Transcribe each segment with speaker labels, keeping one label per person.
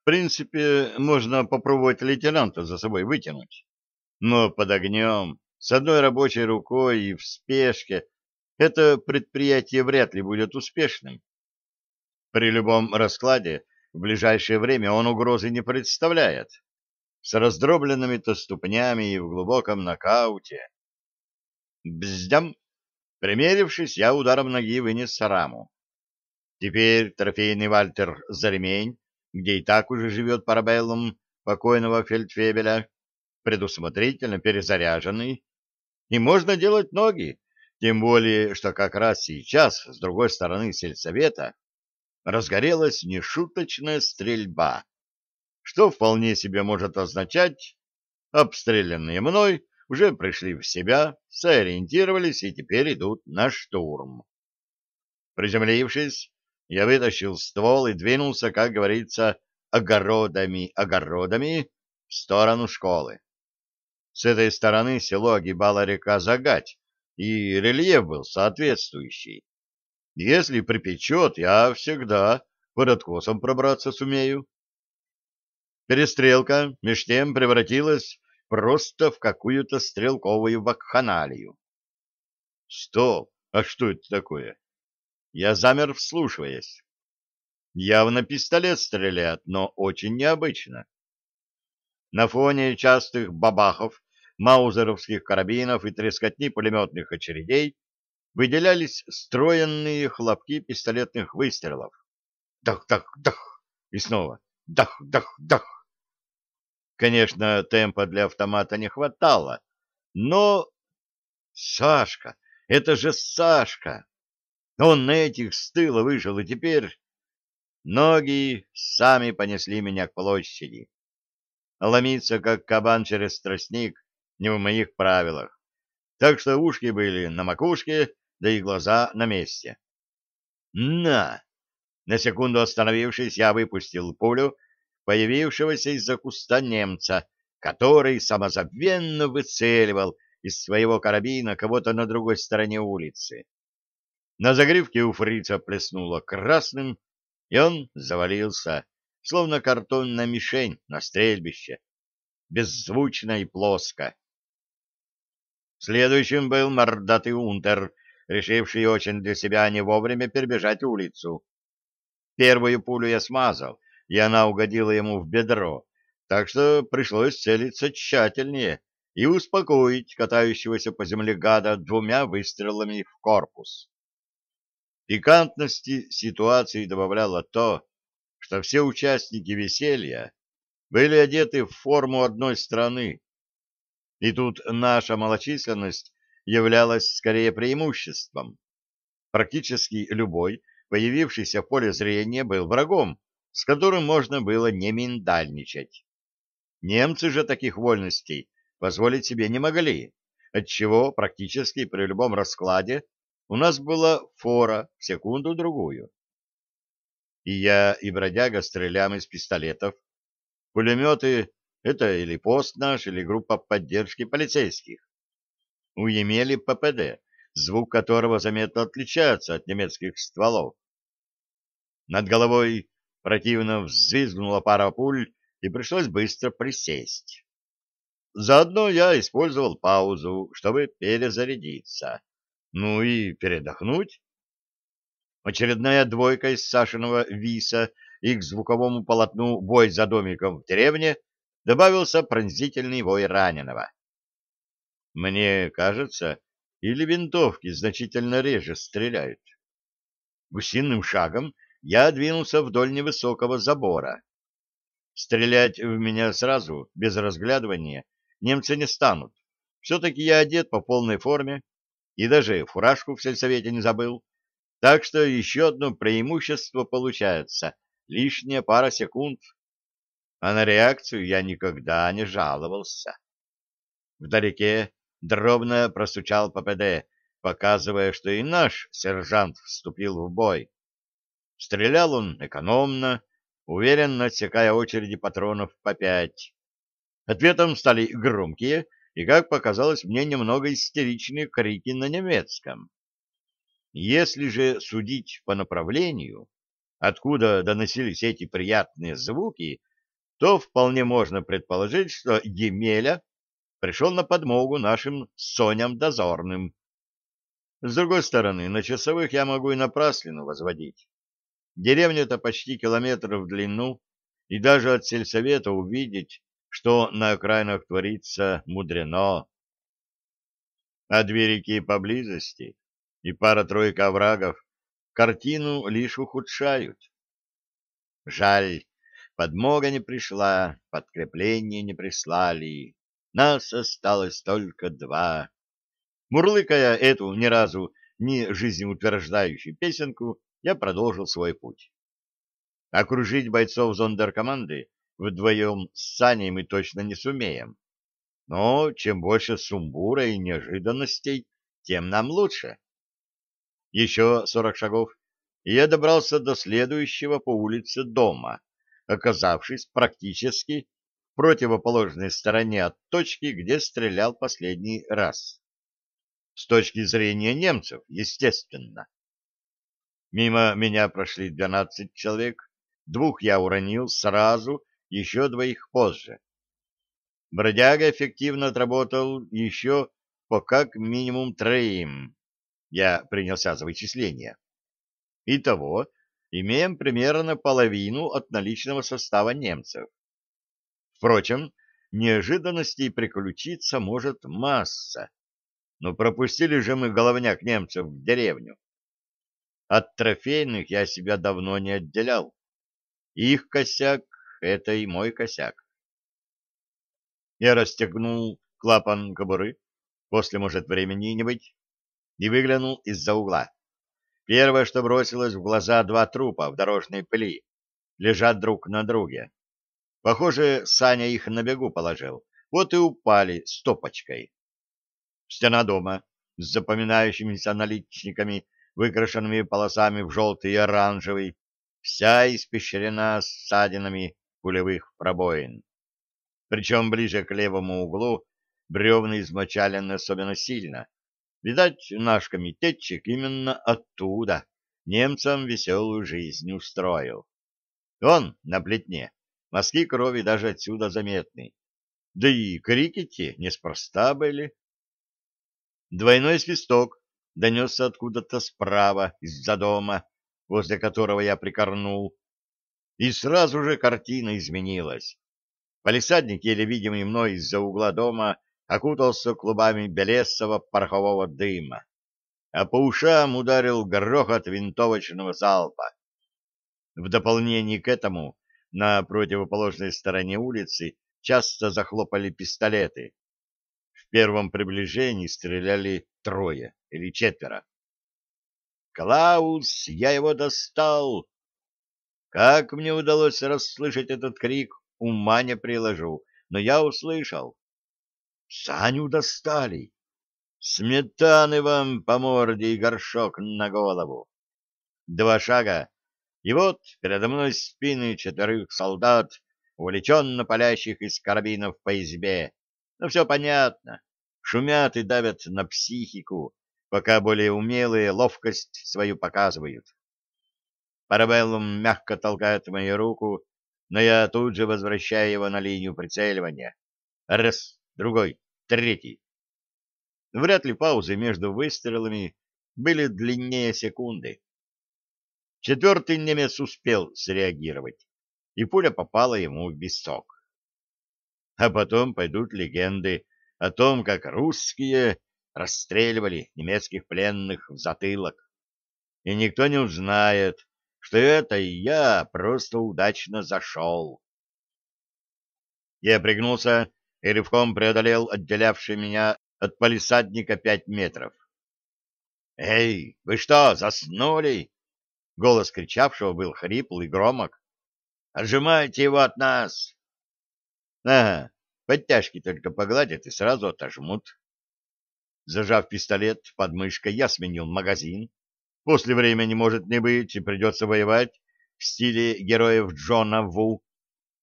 Speaker 1: В принципе, можно попробовать лейтенанта за собой вытянуть. Но под огнем, с одной рабочей рукой и в спешке, это предприятие вряд ли будет успешным. При любом раскладе в ближайшее время он угрозы не представляет. С раздробленными-то ступнями и в глубоком нокауте. Бздям! Примерившись, я ударом ноги вынес раму. Теперь трофейный Вальтер за ремень, где и так уже живет парабеллум покойного фельдфебеля, предусмотрительно перезаряженный, и можно делать ноги, тем более, что как раз сейчас, с другой стороны сельсовета, разгорелась нешуточная стрельба, что вполне себе может означать, обстрелянные мной уже пришли в себя, сориентировались и теперь идут на штурм. Приземлившись, я вытащил ствол и двинулся, как говорится, огородами-огородами в сторону школы. С этой стороны село огибала река Загать, и рельеф был соответствующий. Если припечет, я всегда под откосом пробраться сумею. Перестрелка меж тем превратилась просто в какую-то стрелковую вакханалию. Стоп! А что это такое? Я замер, вслушиваясь. Явно пистолет стреляет, но очень необычно. На фоне частых бабахов, маузеровских карабинов и трескотни пулеметных очередей выделялись стройные хлопки пистолетных выстрелов. Дах-дах-дах! И снова дах-дах-дах! Конечно, темпа для автомата не хватало, но... Сашка! Это же Сашка! Он на этих с тыла вышел, и теперь... Ноги сами понесли меня к площади. Ломиться, как кабан через тростник, не в моих правилах. Так что ушки были на макушке, да и глаза на месте. На! На секунду остановившись, я выпустил пулю появившегося из-за куста немца, который самозабвенно выцеливал из своего карабина кого-то на другой стороне улицы. На загривке у фрица плеснуло красным, и он завалился, словно картонная мишень на стрельбище, беззвучно и плоско. Следующим был мордатый унтер, решивший очень для себя не вовремя перебежать улицу. Первую пулю я смазал, и она угодила ему в бедро, так что пришлось целиться тщательнее и успокоить катающегося по земле гада двумя выстрелами в корпус. Пикантности ситуации добавляло то, что все участники веселья были одеты в форму одной страны, и тут наша малочисленность являлась скорее преимуществом. Практически любой, появившийся в поле зрения, был врагом, с которым можно было не миндальничать. Немцы же таких вольностей позволить себе не могли, отчего практически при любом раскладе у нас была фора в секунду-другую. И я, и бродяга стреляем из пистолетов. Пулеметы — это или пост наш, или группа поддержки полицейских. У Емели ППД, звук которого заметно отличается от немецких стволов. Над головой противно взвизгнула пара пуль, и пришлось быстро присесть. Заодно я использовал паузу, чтобы перезарядиться. Ну и передохнуть. Очередная двойка из Сашиного виса и к звуковому полотну «Бой за домиком в деревне» добавился пронзительный вой раненого. Мне кажется, или винтовки значительно реже стреляют. Гусиным шагом я двинулся вдоль невысокого забора. Стрелять в меня сразу, без разглядывания, немцы не станут. Все-таки я одет по полной форме, и даже фуражку в сельсовете не забыл. Так что еще одно преимущество получается — лишняя пара секунд. А на реакцию я никогда не жаловался. Вдалеке дробно простучал ППД, показывая, что и наш сержант вступил в бой. Стрелял он экономно, уверенно отсекая очереди патронов по пять. Ответом стали громкие и, как показалось мне, немного истеричные крики на немецком. Если же судить по направлению, откуда доносились эти приятные звуки, то вполне можно предположить, что Емеля пришел на подмогу нашим соням дозорным. С другой стороны, на часовых я могу и напраслину возводить. Деревня-то почти километр в длину, и даже от сельсовета увидеть, что на окраинах творится мудрено. А две реки поблизости и пара-тройка оврагов картину лишь ухудшают. Жаль, подмога не пришла, подкрепление не прислали. Нас осталось только два. Мурлыкая эту ни разу не жизнеутверждающую песенку, я продолжил свой путь. Окружить бойцов зондеркоманды вдвоем с Саней мы точно не сумеем. Но чем больше сумбура и неожиданностей, тем нам лучше. Еще сорок шагов, и я добрался до следующего по улице дома, оказавшись практически в противоположной стороне от точки, где стрелял последний раз. С точки зрения немцев, естественно. Мимо меня прошли двенадцать человек, двух я уронил сразу, еще двоих позже. Бродяга эффективно отработал еще по как минимум троим. Я принялся за вычисление. Итого, имеем примерно половину от наличного состава немцев. Впрочем, неожиданностей приключиться может масса. Но пропустили же мы головняк немцев в деревню. От трофейных я себя давно не отделял. Их косяк — это и мой косяк. Я расстегнул клапан кобуры, после, может, времени не быть, и выглянул из-за угла. Первое, что бросилось в глаза, два трупа в дорожной пыли, лежат друг на друге. Похоже, Саня их на бегу положил, вот и упали стопочкой. Стена дома с запоминающимися наличниками выкрашенными полосами в желтый и оранжевый, вся испещрена ссадинами пулевых пробоин. Причем ближе к левому углу бревна измочалены особенно сильно. Видать, наш комитетчик именно оттуда немцам веселую жизнь устроил. Он на плетне, мазки крови даже отсюда заметны. Да и крики те неспроста были. Двойной свисток донесся откуда-то справа, из-за дома, возле которого я прикорнул. И сразу же картина изменилась. Полисадник, еле видимый мной из-за угла дома, окутался клубами белесого порохового дыма, а по ушам ударил грохот винтовочного залпа. В дополнение к этому на противоположной стороне улицы часто захлопали пистолеты. В первом приближении стреляли трое или четверо. «Клаус, я его достал!» Как мне удалось расслышать этот крик, ума не приложу, но я услышал. «Саню достали! Сметаны вам по морде и горшок на голову!» Два шага, и вот передо мной спины четверых солдат, увлеченно палящих из карабинов по избе. Ну, все понятно шумят и давят на психику, пока более умелые ловкость свою показывают. Парабеллум мягко толкает мою руку, но я тут же возвращаю его на линию прицеливания. Раз, другой, третий. Вряд ли паузы между выстрелами были длиннее секунды. Четвертый немец успел среагировать, и пуля попала ему в висок. А потом пойдут легенды о том, как русские расстреливали немецких пленных в затылок. И никто не узнает, что это я просто удачно зашел. Я пригнулся и рывком преодолел отделявший меня от палисадника пять метров. «Эй, вы что, заснули?» Голос кричавшего был хриплый громок. «Отжимайте его от нас!» «Ага, Подтяжки только погладят и сразу отожмут. Зажав пистолет под мышкой, я сменил магазин. После времени может не быть, и придется воевать в стиле героев Джона Ву,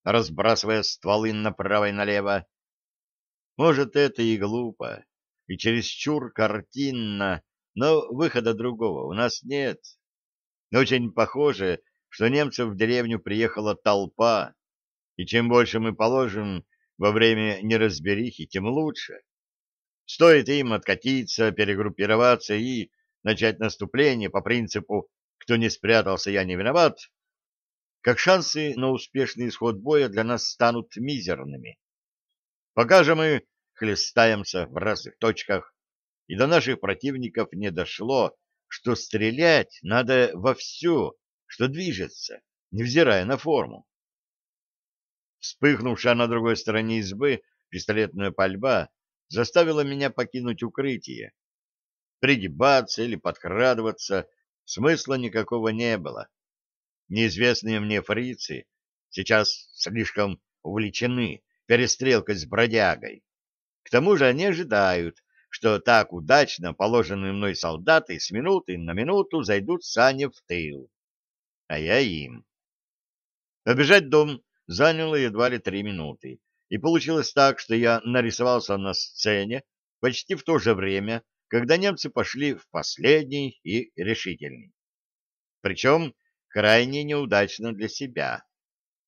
Speaker 1: разбрасывая стволы направо и налево. Может, это и глупо, и чересчур картинно, но выхода другого у нас нет. Очень похоже, что немцев в деревню приехала толпа, И чем больше мы положим во время неразберихи, тем лучше. Стоит им откатиться, перегруппироваться и начать наступление по принципу «кто не спрятался, я не виноват», как шансы на успешный исход боя для нас станут мизерными. Пока же мы хлестаемся в разных точках, и до наших противников не дошло, что стрелять надо во все, что движется, невзирая на форму. Вспыхнувшая на другой стороне избы пистолетная пальба заставила меня покинуть укрытие. Пригибаться или подкрадываться смысла никакого не было. Неизвестные мне фрицы сейчас слишком увлечены перестрелкой с бродягой. К тому же они ожидают, что так удачно положенные мной солдаты с минуты на минуту зайдут Сане в тыл. А я им. Обежать дом заняло едва ли три минуты, и получилось так, что я нарисовался на сцене почти в то же время, когда немцы пошли в последний и решительный. Причем крайне неудачно для себя.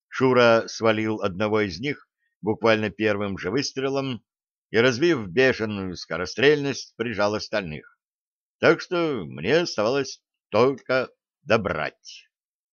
Speaker 1: Шура свалил одного из них буквально первым же выстрелом и, развив бешеную скорострельность, прижал остальных. Так что мне оставалось только добрать.